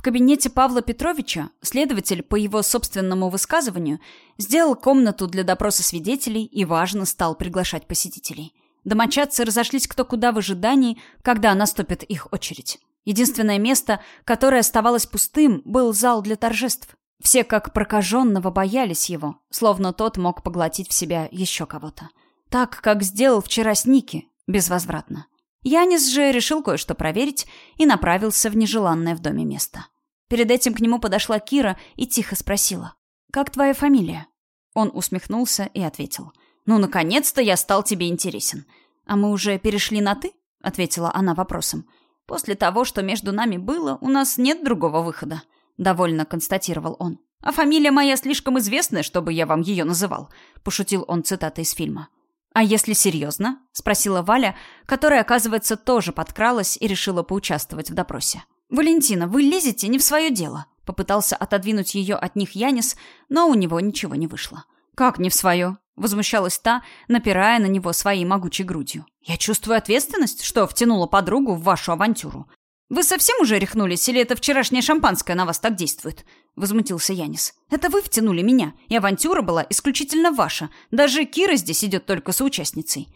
В кабинете Павла Петровича следователь, по его собственному высказыванию, сделал комнату для допроса свидетелей и, важно, стал приглашать посетителей. Домочадцы разошлись кто куда в ожидании, когда наступит их очередь. Единственное место, которое оставалось пустым, был зал для торжеств. Все как прокаженного боялись его, словно тот мог поглотить в себя еще кого-то. Так, как сделал вчера с Ники, безвозвратно. Янис же решил кое-что проверить и направился в нежеланное в доме место. Перед этим к нему подошла Кира и тихо спросила. «Как твоя фамилия?» Он усмехнулся и ответил. «Ну, наконец-то я стал тебе интересен. А мы уже перешли на «ты»?» — ответила она вопросом. «После того, что между нами было, у нас нет другого выхода», — довольно констатировал он. «А фамилия моя слишком известная, чтобы я вам ее называл», — пошутил он цитатой из фильма. «А если серьезно?» — спросила Валя, которая, оказывается, тоже подкралась и решила поучаствовать в допросе. «Валентина, вы лезете не в свое дело», — попытался отодвинуть ее от них Янис, но у него ничего не вышло. «Как не в свое?» — возмущалась та, напирая на него своей могучей грудью. «Я чувствую ответственность, что втянула подругу в вашу авантюру. Вы совсем уже рехнулись, или это вчерашнее шампанское на вас так действует?» — возмутился Янис. «Это вы втянули меня, и авантюра была исключительно ваша. Даже Кира здесь идет только соучастницей».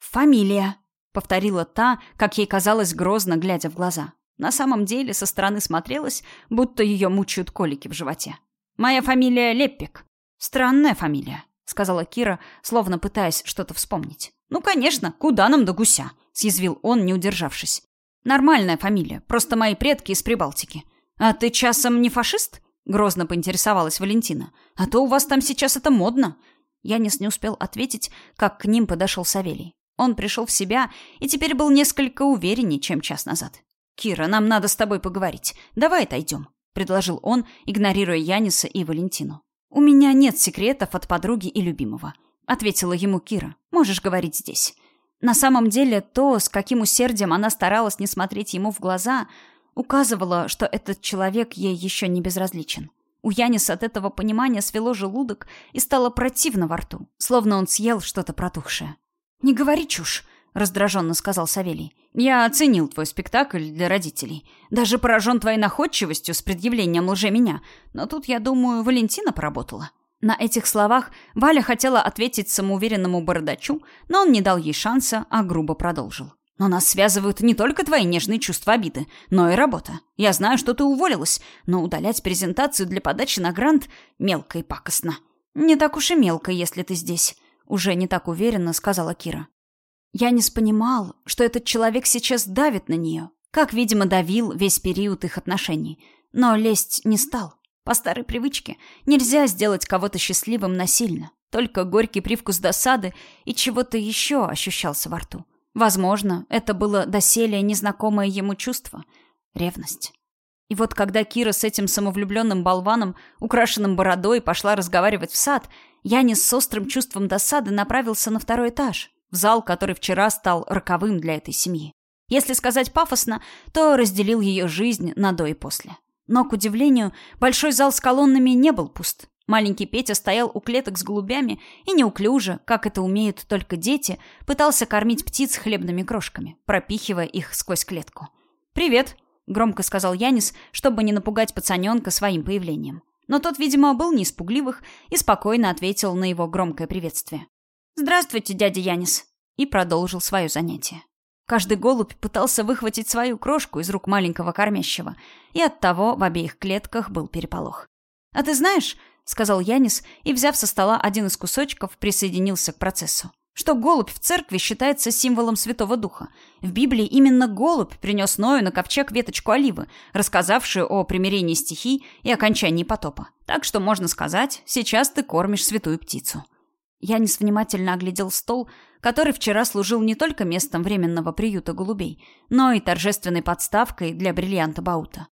«Фамилия», — повторила та, как ей казалось грозно, глядя в глаза. На самом деле со стороны смотрелась, будто ее мучают колики в животе. «Моя фамилия Леппик». «Странная фамилия», — сказала Кира, словно пытаясь что-то вспомнить. «Ну, конечно, куда нам до гуся?» — съязвил он, не удержавшись. Нормальная фамилия, просто мои предки из Прибалтики. А ты часом не фашист? Грозно поинтересовалась Валентина. А то у вас там сейчас это модно. Янис не успел ответить, как к ним подошел Савелий. Он пришел в себя и теперь был несколько увереннее, чем час назад. «Кира, нам надо с тобой поговорить. Давай отойдем», — предложил он, игнорируя Яниса и Валентину. «У меня нет секретов от подруги и любимого», — ответила ему Кира. «Можешь говорить здесь». На самом деле, то, с каким усердием она старалась не смотреть ему в глаза, указывало, что этот человек ей еще не безразличен. У Яниса от этого понимания свело желудок и стало противно во рту, словно он съел что-то протухшее. «Не говори чушь», — раздраженно сказал Савелий. «Я оценил твой спектакль для родителей. Даже поражен твоей находчивостью с предъявлением лже меня. Но тут, я думаю, Валентина поработала». На этих словах Валя хотела ответить самоуверенному бородачу, но он не дал ей шанса, а грубо продолжил. «Но нас связывают не только твои нежные чувства обиды, но и работа. Я знаю, что ты уволилась, но удалять презентацию для подачи на грант мелко и пакостно». «Не так уж и мелко, если ты здесь», — уже не так уверенно сказала Кира. Я не понимал, что этот человек сейчас давит на нее, как, видимо, давил весь период их отношений, но лезть не стал. По старой привычке нельзя сделать кого-то счастливым насильно. Только горький привкус досады и чего-то еще ощущался во рту. Возможно, это было доселе незнакомое ему чувство — ревность. И вот когда Кира с этим самовлюбленным болваном, украшенным бородой, пошла разговаривать в сад, Янис с острым чувством досады направился на второй этаж, в зал, который вчера стал роковым для этой семьи. Если сказать пафосно, то разделил ее жизнь на до и после. Но, к удивлению, большой зал с колоннами не был пуст. Маленький Петя стоял у клеток с голубями и неуклюже, как это умеют только дети, пытался кормить птиц хлебными крошками, пропихивая их сквозь клетку. «Привет», — громко сказал Янис, чтобы не напугать пацаненка своим появлением. Но тот, видимо, был не испугливых и спокойно ответил на его громкое приветствие. «Здравствуйте, дядя Янис», и продолжил свое занятие. Каждый голубь пытался выхватить свою крошку из рук маленького кормящего, и оттого в обеих клетках был переполох. «А ты знаешь», — сказал Янис, и, взяв со стола один из кусочков, присоединился к процессу, что голубь в церкви считается символом Святого Духа. В Библии именно голубь принес Ною на ковчег веточку оливы, рассказавшую о примирении стихий и окончании потопа. Так что, можно сказать, сейчас ты кормишь святую птицу. Янис внимательно оглядел стол, который вчера служил не только местом временного приюта голубей, но и торжественной подставкой для бриллианта Баута.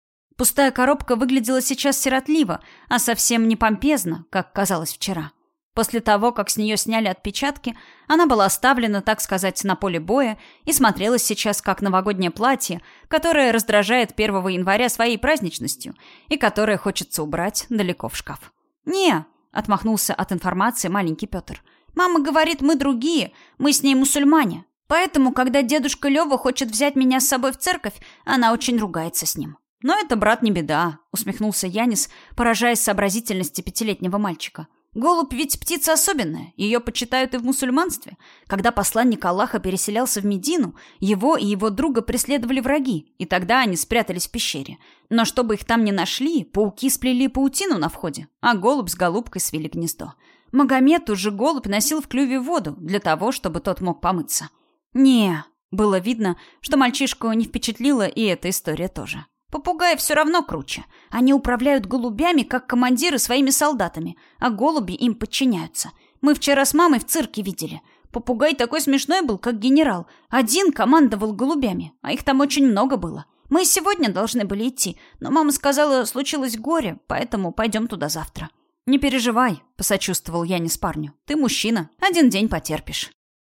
Пустая коробка выглядела сейчас сиротливо, а совсем не помпезно, как казалось вчера. После того, как с нее сняли отпечатки, она была оставлена, так сказать, на поле боя и смотрелась сейчас как новогоднее платье, которое раздражает 1 января своей праздничностью и которое хочется убрать далеко в шкаф. «Не», — отмахнулся от информации маленький Петр, — Мама говорит, мы другие, мы с ней мусульмане. Поэтому, когда дедушка Лёва хочет взять меня с собой в церковь, она очень ругается с ним. «Но это, брат, не беда», — усмехнулся Янис, поражаясь сообразительности пятилетнего мальчика. «Голубь ведь птица особенная, ее почитают и в мусульманстве. Когда посланник Аллаха переселялся в Медину, его и его друга преследовали враги, и тогда они спрятались в пещере. Но чтобы их там не нашли, пауки сплели паутину на входе, а голубь с голубкой свели гнездо. Магомед уже голубь носил в клюве воду для того, чтобы тот мог помыться. Не, было видно, что мальчишку не впечатлила и эта история тоже. Попугаи все равно круче. Они управляют голубями, как командиры своими солдатами, а голуби им подчиняются. Мы вчера с мамой в цирке видели. Попугай такой смешной был, как генерал. Один командовал голубями, а их там очень много было. Мы сегодня должны были идти, но мама сказала, случилось горе, поэтому пойдем туда завтра. «Не переживай», — посочувствовал я не с парню. «Ты мужчина. Один день потерпишь».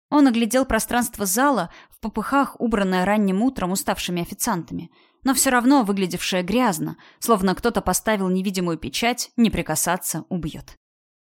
Он оглядел пространство зала, в попыхах, убранное ранним утром уставшими официантами, но все равно выглядевшее грязно, словно кто-то поставил невидимую печать «не прикасаться, убьет».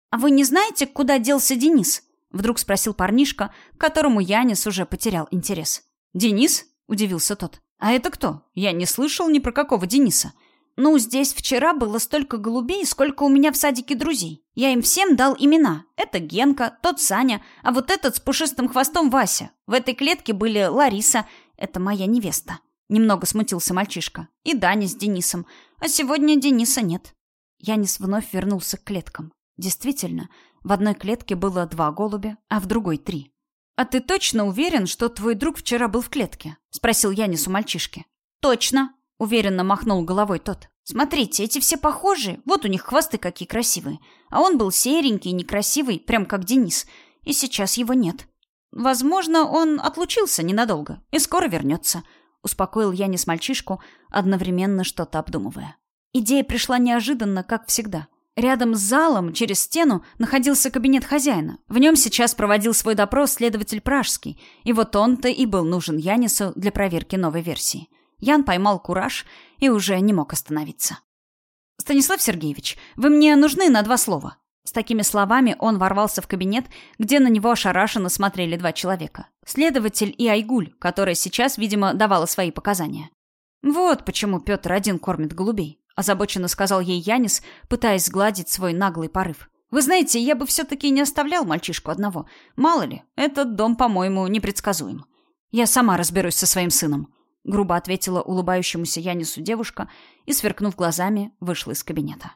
«А вы не знаете, куда делся Денис?» — вдруг спросил парнишка, к которому Янис уже потерял интерес. «Денис?» — удивился тот. «А это кто? Я не слышал ни про какого Дениса». «Ну, здесь вчера было столько голубей, сколько у меня в садике друзей. Я им всем дал имена. Это Генка, тот Саня, а вот этот с пушистым хвостом Вася. В этой клетке были Лариса, это моя невеста». Немного смутился мальчишка. «И Даня с Денисом. А сегодня Дениса нет». Янис вновь вернулся к клеткам. Действительно, в одной клетке было два голубя, а в другой три. «А ты точно уверен, что твой друг вчера был в клетке?» — спросил Янис у мальчишки. «Точно», Уверенно махнул головой тот. Смотрите, эти все похожи. Вот у них хвосты какие красивые. А он был серенький, некрасивый, прям как Денис. И сейчас его нет. Возможно, он отлучился ненадолго и скоро вернется. Успокоил я не с мальчишку, одновременно что-то обдумывая. Идея пришла неожиданно, как всегда. Рядом с залом, через стену, находился кабинет хозяина. В нем сейчас проводил свой допрос следователь Пражский, и вот он-то и был нужен Янису для проверки новой версии. Ян поймал кураж и уже не мог остановиться. «Станислав Сергеевич, вы мне нужны на два слова». С такими словами он ворвался в кабинет, где на него ошарашенно смотрели два человека. Следователь и Айгуль, которая сейчас, видимо, давала свои показания. «Вот почему Петр один кормит голубей», — озабоченно сказал ей Янис, пытаясь сгладить свой наглый порыв. «Вы знаете, я бы все-таки не оставлял мальчишку одного. Мало ли, этот дом, по-моему, непредсказуем. Я сама разберусь со своим сыном», — грубо ответила улыбающемуся Янису девушка и, сверкнув глазами, вышла из кабинета.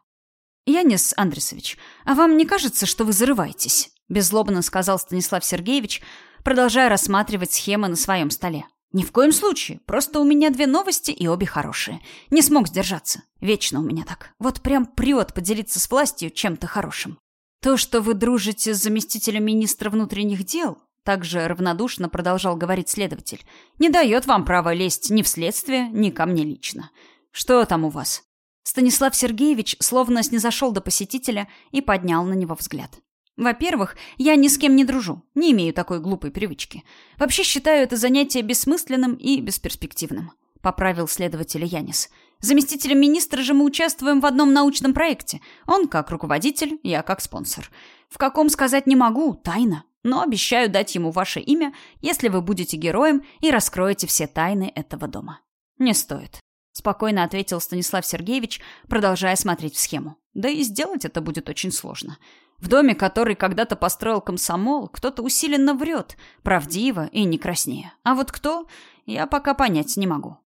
«Янис Андресович, а вам не кажется, что вы зарываетесь?» — беззлобно сказал Станислав Сергеевич, продолжая рассматривать схемы на своем столе. «Ни в коем случае. Просто у меня две новости, и обе хорошие. Не смог сдержаться. Вечно у меня так. Вот прям прет поделиться с властью чем-то хорошим. То, что вы дружите с заместителем министра внутренних дел, также равнодушно продолжал говорить следователь. «Не дает вам права лезть ни в следствие, ни ко мне лично. Что там у вас?» Станислав Сергеевич словно снизошел до посетителя и поднял на него взгляд. «Во-первых, я ни с кем не дружу, не имею такой глупой привычки. Вообще считаю это занятие бессмысленным и бесперспективным», — поправил следователь Янис. «Заместителем министра же мы участвуем в одном научном проекте. Он как руководитель, я как спонсор. В каком сказать не могу, тайна но обещаю дать ему ваше имя, если вы будете героем и раскроете все тайны этого дома». «Не стоит», — спокойно ответил Станислав Сергеевич, продолжая смотреть в схему. «Да и сделать это будет очень сложно. В доме, который когда-то построил комсомол, кто-то усиленно врет, правдиво и не краснее. А вот кто, я пока понять не могу».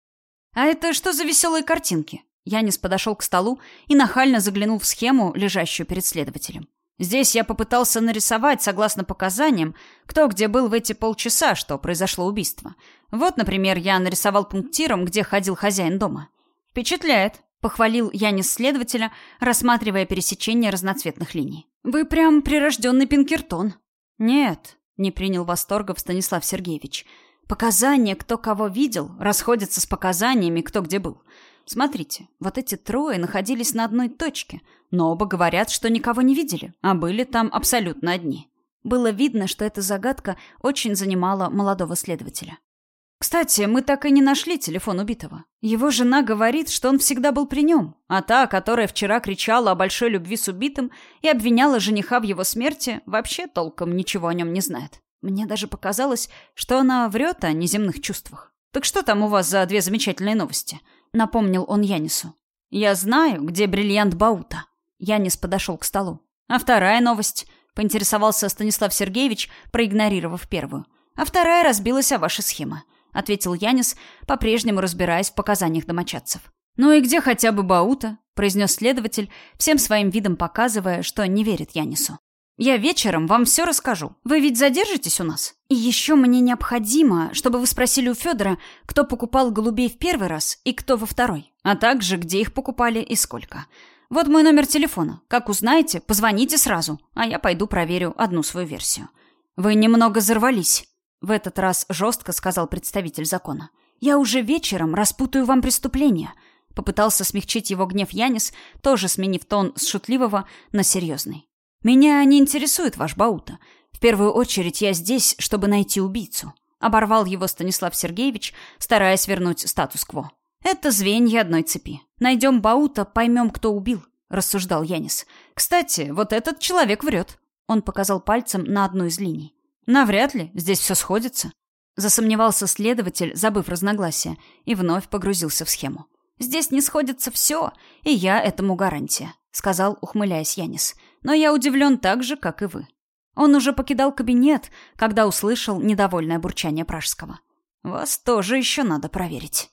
«А это что за веселые картинки?» Янис подошел к столу и нахально заглянул в схему, лежащую перед следователем. Здесь я попытался нарисовать, согласно показаниям, кто где был в эти полчаса, что произошло убийство. Вот, например, я нарисовал пунктиром, где ходил хозяин дома. Впечатляет, похвалил Янис следователя, рассматривая пересечение разноцветных линий. Вы прям прирожденный Пинкертон. Нет, не принял восторга Станислав Сергеевич. Показания, кто кого видел, расходятся с показаниями, кто где был. Смотрите, вот эти трое находились на одной точке, но оба говорят, что никого не видели, а были там абсолютно одни. Было видно, что эта загадка очень занимала молодого следователя. Кстати, мы так и не нашли телефон убитого. Его жена говорит, что он всегда был при нем, а та, которая вчера кричала о большой любви с убитым и обвиняла жениха в его смерти, вообще толком ничего о нем не знает. Мне даже показалось, что она врет о неземных чувствах. Так что там у вас за две замечательные новости? напомнил он Янису. «Я знаю, где бриллиант Баута». Янис подошел к столу. «А вторая новость?» — поинтересовался Станислав Сергеевич, проигнорировав первую. «А вторая разбилась о вашей схеме», — ответил Янис, по-прежнему разбираясь в показаниях домочадцев. «Ну и где хотя бы Баута?» — произнес следователь, всем своим видом показывая, что не верит Янису. «Я вечером вам все расскажу. Вы ведь задержитесь у нас? И еще мне необходимо, чтобы вы спросили у Федора, кто покупал голубей в первый раз и кто во второй, а также где их покупали и сколько. Вот мой номер телефона. Как узнаете, позвоните сразу, а я пойду проверю одну свою версию. Вы немного взорвались. В этот раз жестко сказал представитель закона. Я уже вечером распутаю вам преступление. Попытался смягчить его гнев Янис, тоже сменив тон с шутливого на серьезный. Меня не интересует ваш Баута. В первую очередь я здесь, чтобы найти убийцу. Оборвал его Станислав Сергеевич, стараясь вернуть статус-кво. Это звенья одной цепи. Найдем Баута, поймем, кто убил, рассуждал Янис. Кстати, вот этот человек врет. Он показал пальцем на одну из линий. Навряд ли, здесь все сходится. Засомневался следователь, забыв разногласия, и вновь погрузился в схему. «Здесь не сходится все, и я этому гарантия», — сказал, ухмыляясь Янис. «Но я удивлен так же, как и вы». Он уже покидал кабинет, когда услышал недовольное бурчание Пражского. «Вас тоже еще надо проверить».